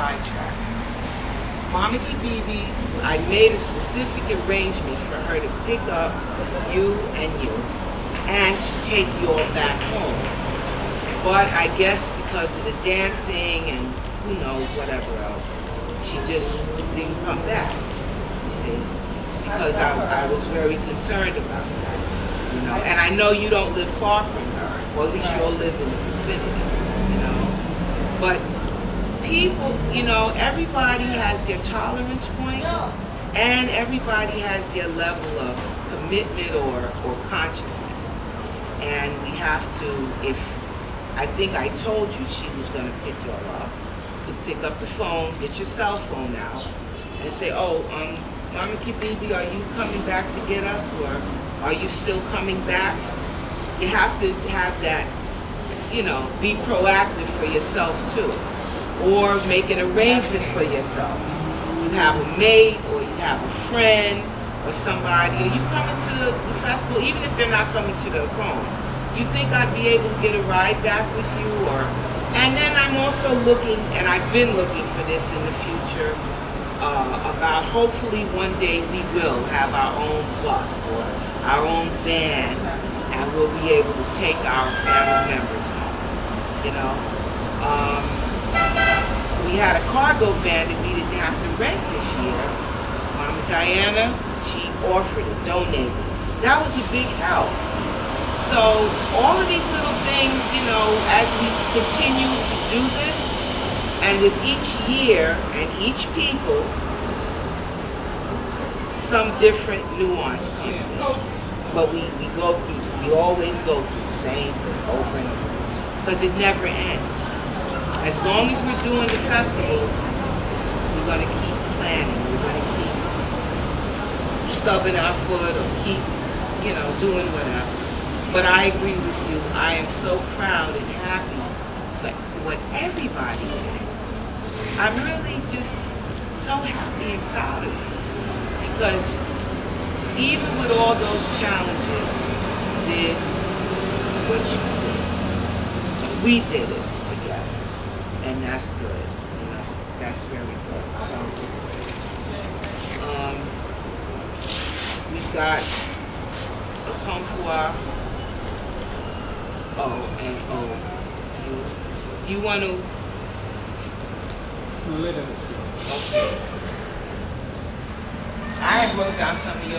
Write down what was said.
sidetracked. Mama Kibibi, I made a specific arrangement for her to pick up you and you and to take you all back home. But I guess because of the dancing and who knows, whatever else, she just didn't come back, you see? Because I, I was very concerned about that, you know? And I know you don't live far from her, or at least you'll live in the vicinity, you know? But people, you know, everybody has their tolerance point, and everybody has their level of commitment or, or consciousness. And we have to, if, I think I told you she was gonna pick you all up, you could pick up the phone, get your cell phone out, and say, oh, um, Mama Kibibi, are you coming back to get us, or are you still coming back? You have to have that, you know, be proactive for yourself too. Or make an arrangement for yourself. You have a mate, or you have a friend, or somebody, or you coming to the, the festival, even if they're not coming to the home. You think I'd be able to get a ride back with you, or, and then I'm also looking, and I've been looking for this in the future, uh, about hopefully one day we will have our own bus or our own van, and we'll be able to take our family members home. You know, um, we had a cargo van that we didn't have to rent this year. Mama Diana, she offered it, donated. it. That was a big help. So all of these little things, you know, as we continue to do this, and with each year and each people, some different nuance comes in. But we, we go through, we always go through the same thing over and over. Because it never ends. As long as we're doing the festival, we're gonna keep planning, we're gonna keep stubbing our foot or keep, you know, doing whatever. But I agree with you, I am so proud and happy for what everybody did. I'm really just so happy and proud of you. Because even with all those challenges, did what you did. We did it. And that's good, you know, that's very good. So, um, we've got a Comfort. Oh, and oh, you, you want to, No, let us okay. I have wrote down some of your